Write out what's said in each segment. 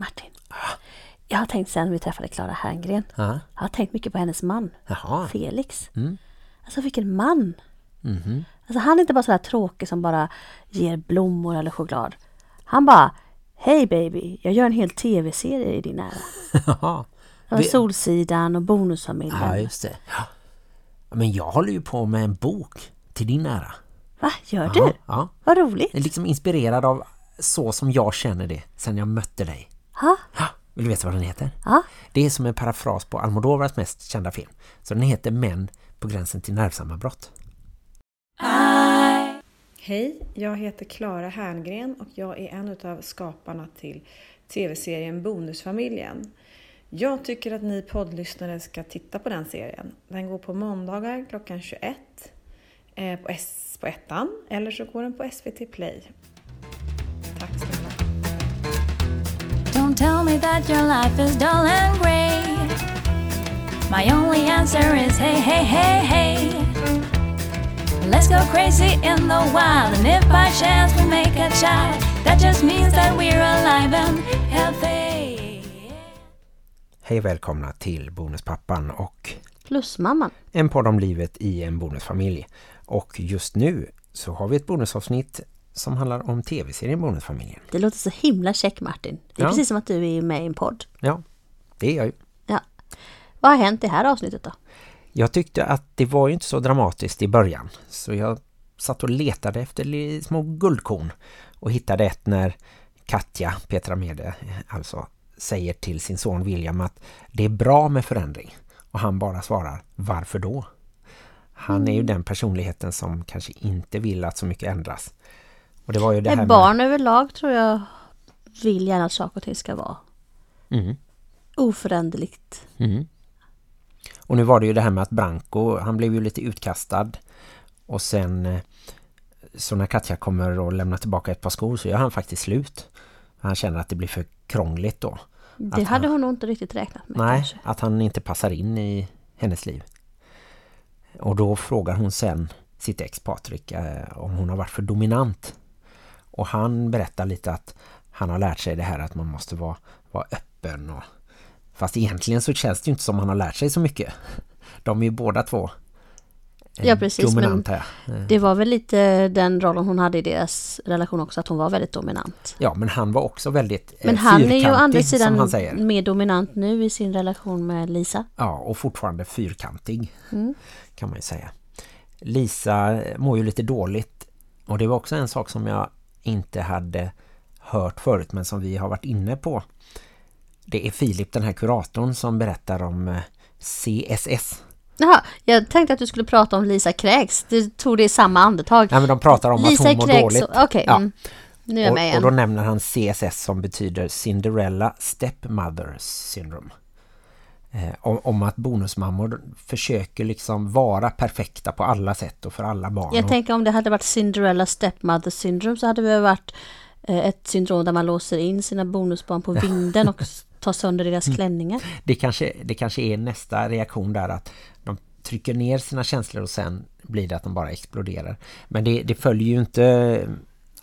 Martin, jag har tänkt sen vi träffade Clara Herngren. Ja. Jag har tänkt mycket på hennes man, Jaha. Felix. Mm. Alltså vilken man! Mhm. Alltså han är inte bara så här tråkig som bara ger blommor eller choklad. Han bara, hej baby, jag gör en hel tv-serie i din ära. Vi- Solsidan och Bonusfamiljen. Ja, just det. Ja. Men jag håller ju på med en bok till din ära. Va, gör Ja, du? ja. Vad roligt. Jag är liksom inspirerad av så som jag känner det sen jag mötte dig. Ja, Ja, Vill du veta vad den heter? ja. Det är som en parafras på Almodovars mest kända film. Så den heter Män på gränsen till nervsammanbrott. Hej, jag heter Klara Herngren och jag är en av skaparna till tv-serien Bonusfamiljen. Jag tycker att ni poddlyssnare ska titta på den serien. Den går på måndagar klockan 21 eh, på, S- på ettan eller så går den på SVT Play. Tell me that your life is dull and grey. My only answer is hey, hey, hey, hey. Let's go crazy in the wild, and if by chance we make a child, that just means that we're alive and healthy. Hej och välkomna till Bonuspappan och Plusmamman. en podd om livet i en bonusfamilj. Och just nu så har vi ett bonusavsnitt som handlar om tv-serien Bonusfamiljen. Det låter så himla check Martin. Det är Ja. precis som att du är med i en podd. Ja, det är jag ju. Ja. Vad har hänt i det här avsnittet då? Jag tyckte att det var ju inte så dramatiskt i början. Så jag satt och letade efter små guldkorn. Och hittade ett när Katja, Petra Mede, alltså säger till sin son William att det är bra med förändring. Och han bara svarar, varför då? Han är ju den personligheten som kanske inte vill att så mycket ändras. Och det var ju det här Ett med- barn överlag tror jag vill gärna att saker och ting ska vara Mm. oföränderligt. Mm. Och nu var det ju det här med att Branko, han blev ju lite utkastad. Och sen eh, så när Katja kommer och lämnar tillbaka ett par skor så gör han faktiskt slut. Han känner att det blir för krångligt då. Det hade han- hon nog inte riktigt räknat med Nej, kanske. att han inte passar in i hennes liv. Och då frågar hon sen sitt ex Patrik eh, om hon har varit för dominant. Och han berättar lite att han har lärt sig det här att man måste vara, vara öppen. Och, fast egentligen så känns det ju inte som han har lärt sig så mycket. De är ju båda två eh, Ja, precis, men dominanta. Eh, Det var väl lite den rollen hon hade i deras relation också, att hon var väldigt dominant. Ja, men han var också väldigt eh, Men han är ju å andra sidan mer dominant nu i sin relation med Lisa. Ja, och fortfarande fyrkantig Mm. kan man ju säga. Lisa mår ju lite dåligt och det var också en sak som jag inte hade hört förut men som vi har varit inne på. Det är Filip, den här kuratorn, som berättar om eh, CSS. Jaha, jag tänkte att du skulle prata om Lisa Kräks. Du tog det i samma andetag. Ja, men de pratar om Lisa att hon mår dåligt. okej. Ja. mm. Nu är jag med och, igen. och då nämner han CSS som betyder Cinderella Stepmother Syndrome. Eh, om, om att bonusmammor försöker liksom vara perfekta på alla sätt och för alla barn. Jag tänker om det hade varit Cinderella Stepmother Syndrome så hade det varit eh, ett syndrom där man låser in sina bonusbarn på vinden och tar sönder deras Mm. klänningar. det kanske, det kanske är nästa reaktion där att de trycker ner sina känslor och sen blir det att de bara exploderar. Men det, det följer ju inte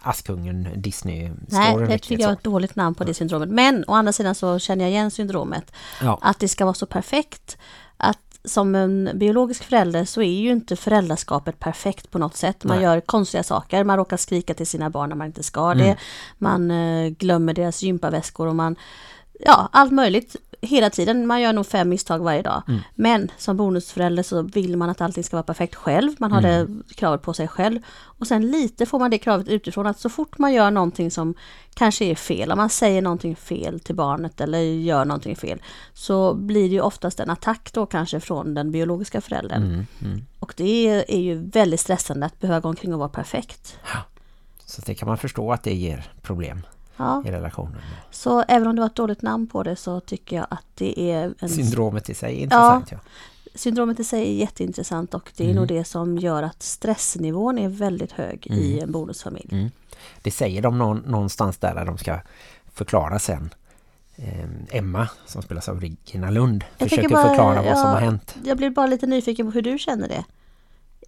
Askungen Disney-storyn. Nej, det tycker jag är ett dåligt namn på det syndromet. Men å andra sidan så känner jag igen syndromet. Ja. Att det ska vara så perfekt. Att som en biologisk förälder så är ju inte föräldraskapet perfekt på något sätt. Man Nej. gör konstiga saker. Man råkar skrika till sina barn när man inte ska Mm. det. Man eh, glömmer deras gympaväskor och man... Ja, allt möjligt hela tiden. Man gör nog fem misstag varje dag. Mm. Men som bonusförälder så vill man att allting ska vara perfekt själv. Man har Mm. det kravet på sig själv. Och sen lite får man det kravet utifrån att så fort man gör någonting som kanske är fel, om man säger någonting fel till barnet eller gör någonting fel, så blir det ju oftast en attack då kanske från den biologiska föräldern. Mm, mm. Och det är, är ju väldigt stressande att behöva gå omkring och vara perfekt. Så det kan man förstå att det ger problem Ja, i relationen. så även om det var ett dåligt namn på det så tycker jag att det är en Syndromet i sig är intressant. Ja. syndromet i sig är jätteintressant och det är Mm. nog det som gör att stressnivån är väldigt hög i Mm. en bonusfamilj. Mm. Det säger de någon, någonstans där, där de ska förklara sen. Eh, Emma, som spelas av Regina Lund, Jag försöker bara, förklara vad som ja, har hänt. Jag blir bara lite nyfiken på hur du känner det.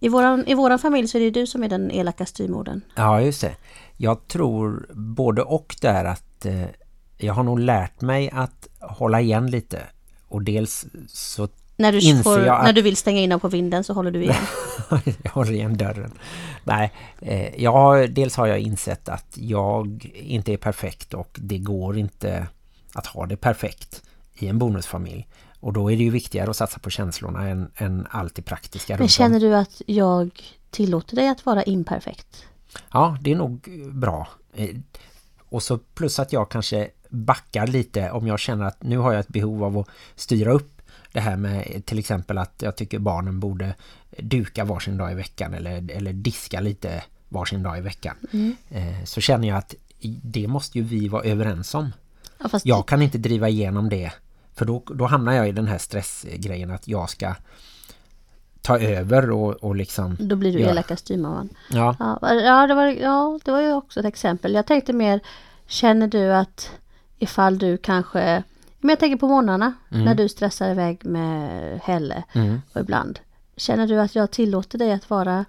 I våran, I våran familj så är det du som är den elaka styrmodern. Ja, just det. Jag tror både och där att eh, jag har nog lärt mig att hålla igen lite. Och dels så När du, får, att- när du vill stänga in på vinden så håller du igen. jag håller igen dörren. Nej, eh, jag, dels har jag insett att jag inte är perfekt och det går inte att ha det perfekt i en bonusfamilj. Och då är det ju viktigare att satsa på känslorna än, än allt det praktiska Men känner du att jag tillåter dig att vara imperfekt? Ja, det är nog bra. Eh, Och så plus att jag kanske backar lite om jag känner att nu har jag ett behov av att styra upp det här med till exempel att jag tycker barnen borde duka varsin dag i veckan eller, eller diska lite varsin dag i veckan. Eh, Så känner jag att det måste ju vi vara överens om. Ja, Jag kan inte driva igenom det för då, då hamnar jag i den här stressgrejen att jag ska ta över och, och liksom... då blir du elaka styrmamman. Ja, Ja, ja, det var, ja, det var ju också ett exempel. Jag tänkte mer, känner du att ifall du kanske... Men jag tänker på morgnarna när du stressar iväg med Helle mm. och ibland. Känner du att jag tillåter dig att vara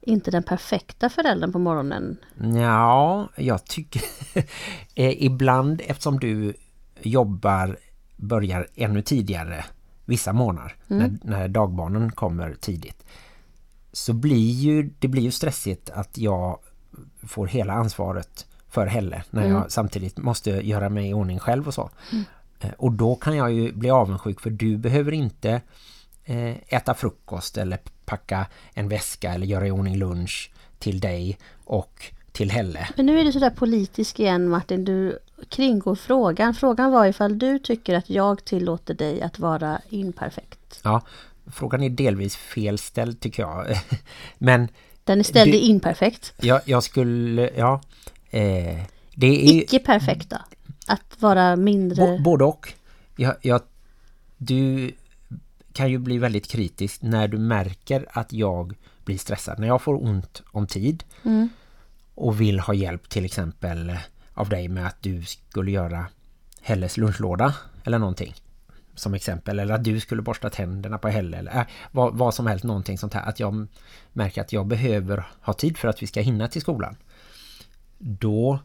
inte den perfekta föräldern på morgonen? Ja, jag tycker eh, ibland eftersom du jobbar börjar ännu tidigare vissa månader när, när dagbarnen kommer tidigt. Så blir ju det blir ju stressigt att jag får hela ansvaret för Helle när jag samtidigt måste göra mig i ordning själv och så. Eh, Och då kan jag ju bli avundsjuk för du behöver inte eh, äta frukost eller packa en väska eller göra i ordning lunch till dig och till Helle. Men nu är du sådär politisk igen Martin, du kringgår frågan. Frågan var ifall du tycker att jag tillåter dig att vara imperfekt. Ja, frågan är delvis felställd tycker jag. Men Den är ställd Du- imperfekt. jag, jag skulle, ja, eh, det är Icke perfekt då? Att vara mindre... både och. Jag, jag, du kan ju bli väldigt kritisk när du märker att jag blir stressad. När jag får ont om tid Mm. och vill ha hjälp till exempel av dig med att du skulle göra Helles lunchlåda eller någonting som exempel eller att du skulle borsta tänderna på Helle eller äh, vad, vad som helst någonting sånt här att jag märker att jag behöver ha tid för att vi ska hinna till skolan. Då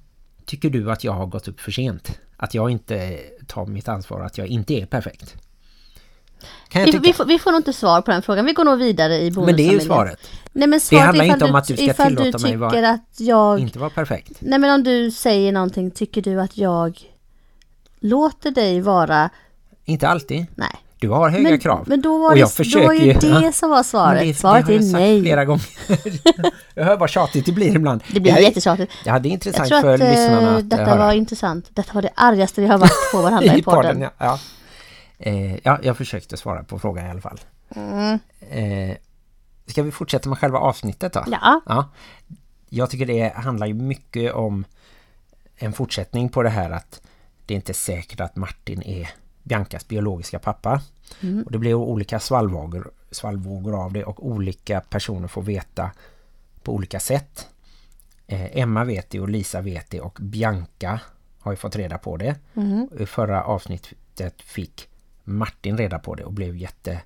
tycker du att jag har gått upp för sent att jag inte tar mitt ansvar att jag inte är perfekt. Vi, vi, får, vi får nog inte svar på den frågan. Vi går nog vidare i men det är bonusfamiljen. ju svaret Nej, men svaret handlar ifall inte om att du ska ifall du tillåta mig vara- att jag... inte vara perfekt Nej men om du säger någonting, tycker du att jag låter dig vara... inte alltid Nej. du har höga Men, krav men då var, Och jag det, då försöker var ju det som var svaret. Det- svaret det har är nej. flera gånger. jag hör vad tjatigt det blir ibland. Det blir är- jättetjatigt. Ja, det är Jag intressant tror för att eh, lyssnarna att detta höra. var intressant. Detta var det argaste vi har varit på varandra i podden. ja. Ja. Eh, ja, jag försökte svara på frågan i alla fall. Mm. Eh, ska vi fortsätta med själva avsnittet då? Ja. Ja. Jag tycker det handlar ju mycket om en fortsättning på det här att det är inte säkert att Martin är Biancas biologiska pappa. Och det blir olika svallvågor, svallvågor av det och olika personer får veta på olika sätt. Eh, Emma vet det och Lisa vet det och Bianca har ju fått reda på det. I förra avsnittet fick Martin reda på det och blev jätte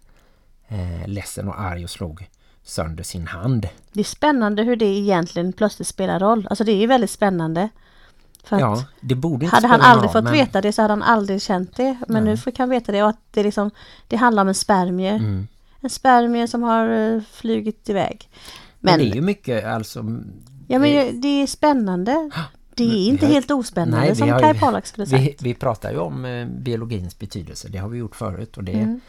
eh, ledsen och arg och slog sönder sin hand. Det är spännande hur det egentligen plötsligt spelar roll. Alltså det är väldigt spännande. För Ja, det borde inte hade han aldrig roll, fått men- veta det så hade han aldrig känt det. Men nu fick han veta det och att det, liksom, det handlar om en spermie. Mm. En spermie som har eh, flugit iväg. Men Men, det är ju mycket alltså... ja, men det är spännande. Det är inte har- helt ospännande Nej, vi som Kai Pollak skulle säga. Vi, vi pratar ju om eh, biologins betydelse, det har vi gjort förut och det Mm.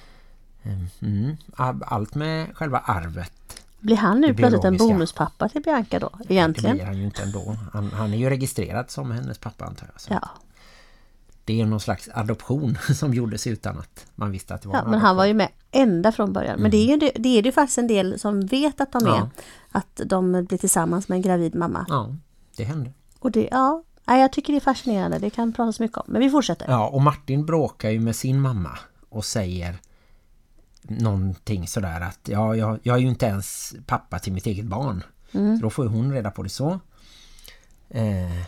eh, mm, all- allt med själva arvet Blir han nu det plötsligt en bonuspappa till Bianca då? det Egentligen? blir han ju inte ändå. Han, han är ju registrerad som hennes pappa antar jag. Så Ja. Det är någon slags adoption som gjordes utan att man visste att det var ja, en men han var adoption. ju med ända från början. Men det är ju det, det är det ju faktiskt en del som vet att de är. Mm. Ja. Att de blir tillsammans med en gravid mamma. Ja, det hände. Och det, ja, nej, jag tycker det är fascinerande. Det kan pratas mycket om. Men vi fortsätter. Ja, och Martin bråkar ju med sin mamma och säger någonting sådär att ja, jag, jag är ju inte ens pappa till mitt eget barn. Så då får ju hon reda på det så. Eh,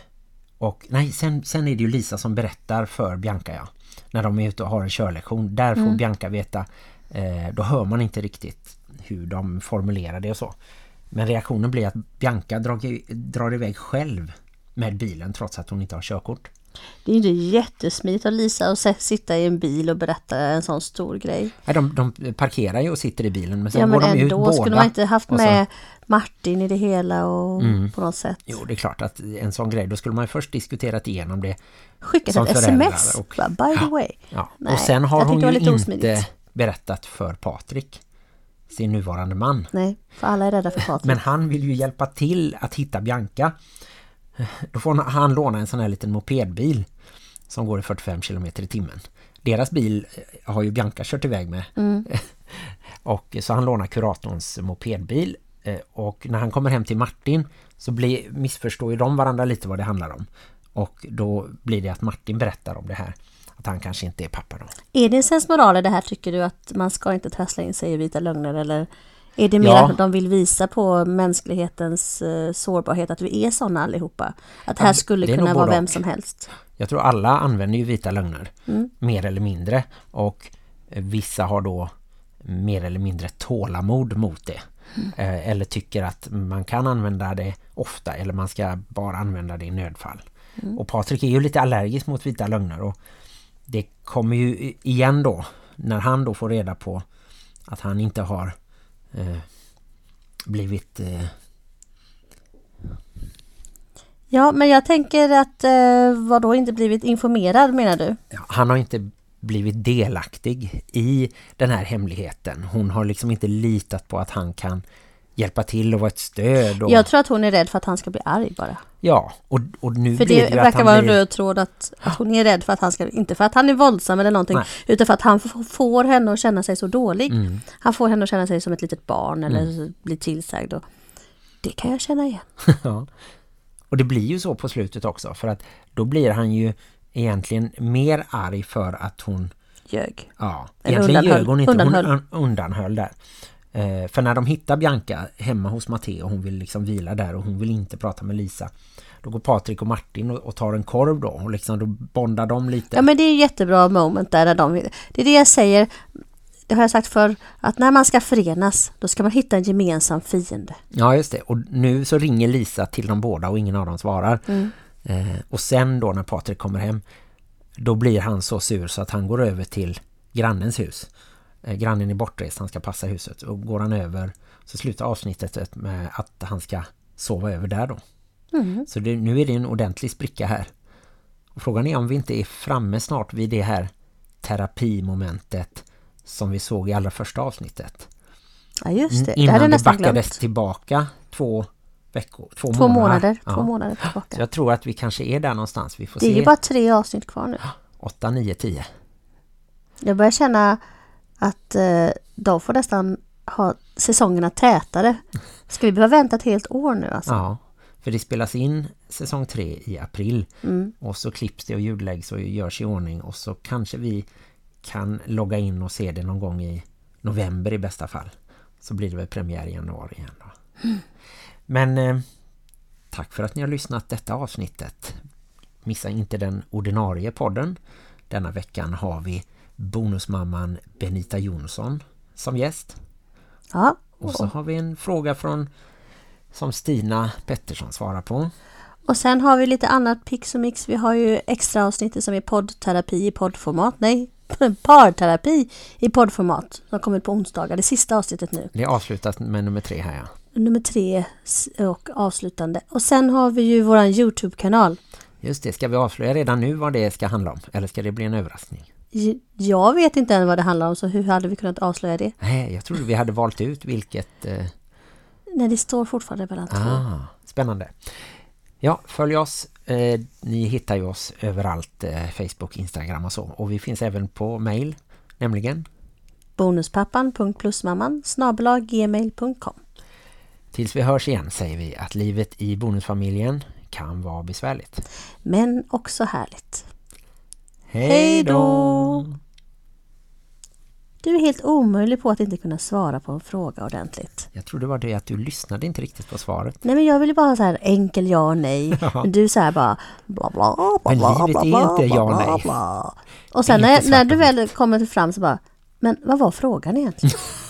och nej, sen, sen är det ju Lisa som berättar för Bianca, ja. När de är ute och har en körlektion. Där får Bianca veta, eh, då hör man inte riktigt hur de formulerar det och så. Men reaktionen blir att Bianca drar, drar iväg själv med bilen trots att hon inte har körkort. Det är ju inte jättesmidigt av Lisa att se- sitta i en bil och berätta en sån stor grej. Nej, de, de parkerar ju och sitter i bilen men sen ja går men de ut båda. skulle man inte haft och med Martin i det hela och Mm. på något sätt. Jo, det är klart att en sån grej, då skulle man först diskuterat igenom det. Skickat ett sms. och- By the way. Ja. Nej, och sen har hon ju inte osmidigt. berättat för Patrik, sin nuvarande man. Nej, för alla är rädda för Patrik. Men han vill ju hjälpa till att hitta Bianca. Då får han låna en sån här liten mopedbil som går i 45 km i timmen. Deras bil eh, har ju Bianca kört iväg med. Mm. och så han lånar kuratorns mopedbil eh, och när han kommer hem till Martin så blir, missförstår ju de varandra lite vad det handlar om. Och då blir det att Martin berättar om det här. Att han kanske inte är pappa då. Är det en sensmoral i det här tycker du att man ska inte trassla in sig i vita lögner eller är det mer Ja. att de vill visa på mänsklighetens eh, sårbarhet att vi är sådana allihopa? Att Ja, här skulle kunna vara vem som helst. Jag tror alla använder ju vita lögner. Mm. Mer eller mindre. Och eh, vissa har då mer eller mindre tålamod mot det. Mm. Eh, Eller tycker att man kan använda det ofta. Eller man ska bara använda det i nödfall. Mm. Och Patrik är ju lite allergisk mot vita lögner. Och det kommer ju igen då. När han då får reda på att han inte har eh, blivit... Eh, Ja, men jag tänker att eh, vad då inte blivit informerad menar du? Han har inte blivit delaktig i den här hemligheten. Hon har liksom inte litat på att han kan hjälpa till och vara ett stöd. Och, Jag tror att hon är rädd för att han ska bli arg bara. Ja, och, och nu För blir det det ju att verkar han vara en blir... röd tråd att, att hon är rädd för att han ska, inte för att han är våldsam eller någonting, Nej. utan för att han får henne att känna sig så dålig. Mm. Han får henne att känna sig som ett litet barn eller bli tillsagd. Och det kan jag känna igen. ja. Och det blir ju så på slutet också. För att då blir han ju egentligen mer arg för att hon Ljög. Ja, egentligen undanhöll- ljög hon inte. undanhöll. Hon un- undanhöll där. Eh, för när de hittar Bianca hemma hos Matteo och hon vill liksom vila där och hon vill inte prata med Lisa. Då går Patrik och Martin och, och tar en korv då och liksom då bondar de lite. Ja men det är jättebra moment där. där de, det är det jag säger. Det har jag sagt för att när man ska förenas då ska man hitta en gemensam fiende. Ja, just det. Och nu så ringer Lisa till dem båda och ingen av dem svarar. Mm. Eh, och sen då när Patrik kommer hem då blir han så sur så att han går över till grannens hus. Eh, grannen är bortrest, han ska passa huset. Och går han över så slutar avsnittet med att han ska sova över där då. Mm. Så det, nu är det en ordentlig spricka här. Och frågan är om vi inte är framme snart vid det här terapimomentet som vi såg i allra första avsnittet. Ja just det. det Innan det nästan backades glömt. tillbaka två veckor, två, Två månader. månader. Ja. Två månader Så tillbaka. jag tror att vi kanske är där någonstans. Vi får Det är se. ju bara tre avsnitt kvar nu. 8, 9, 10. Jag börjar känna att eh, de får nästan ha säsongerna tätare. Ska vi behöva vänta ett helt år nu alltså? Ja, för det spelas in säsong 3 i april. Mm. Och så klipps det och ljudläggs och görs i ordning. Och så kanske vi kan logga in och se det någon gång i november i bästa fall. Så blir det väl premiär i januari igen då. Men eh, tack för att ni har lyssnat detta avsnittet. Missa inte den ordinarie podden. Denna veckan har vi bonusmamman Benita Jonsson som gäst. Ja. Och så har vi en fråga från som Stina Pettersson svarar på. Och sen har vi lite annat pix och mix. Vi har ju extra avsnittet som är poddterapi i poddformat. Nej, parterapi i poddformat. Som kommer på onsdagar. Det sista avsnittet nu. Det är avslutat med nummer tre här ja. Nummer tre och avslutande. Och sen har vi ju våran Youtube-kanal. Just det, ska vi avslöja redan nu vad det ska handla om? Eller ska det bli en överraskning? Jag vet inte än vad det handlar om så hur hade vi kunnat avslöja det? Nej, jag trodde vi hade valt ut vilket... Eh, Nej, det står fortfarande mellan två. ah, spännande. Ja, följ oss. Eh, ni hittar ju oss överallt. Eh, Facebook, Instagram och så. Och vi finns även på mail, nämligen. Bonuspappan.plusmamman snabelag gmail.com Tills vi hörs igen säger vi att livet i bonusfamiljen kan vara besvärligt. Men också härligt. Hej då! Du är helt omöjlig på att inte kunna svara på en fråga ordentligt. Jag tror det var det att du lyssnade inte riktigt på svaret. Nej men jag ville bara så här enkel ja och nej. Men du så här bara bla bla bla bla bla är bla inte ja och bla nej. bla. Och sen när, när du väl kommer fram så bara Men vad var frågan egentligen?